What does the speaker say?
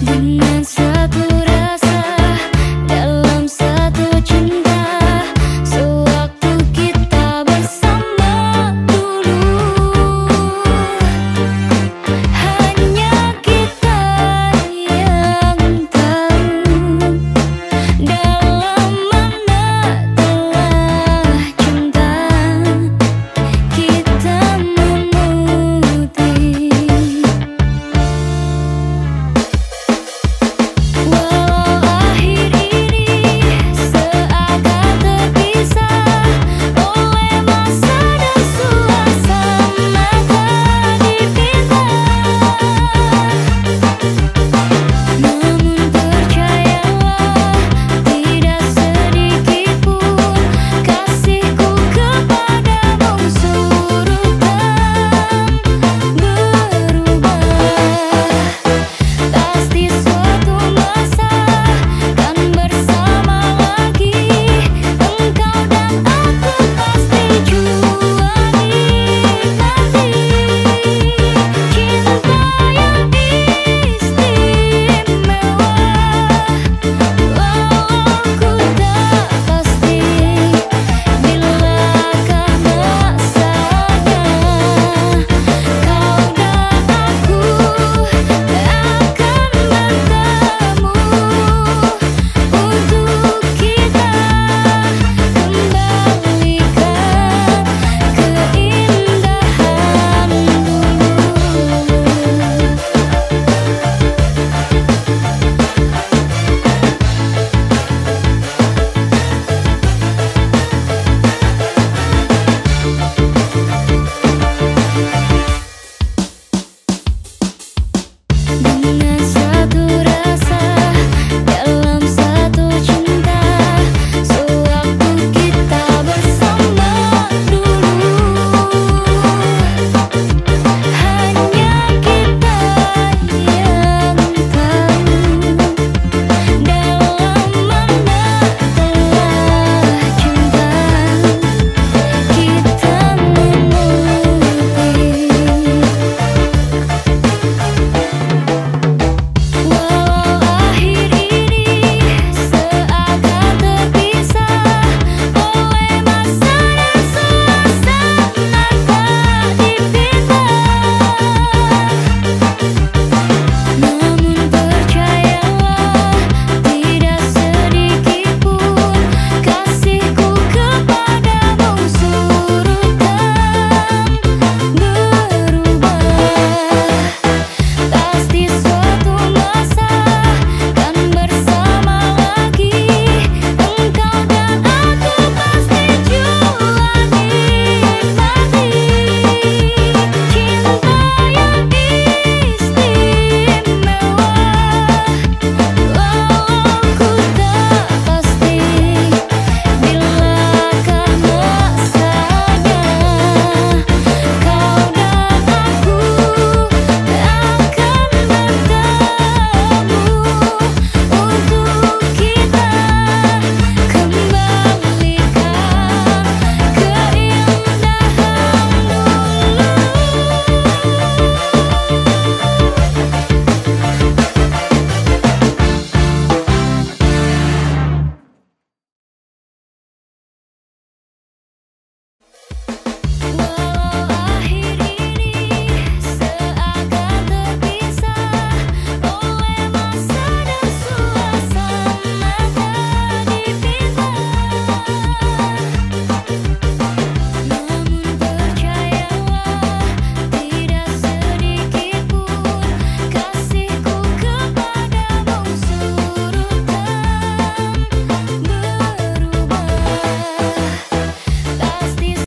你。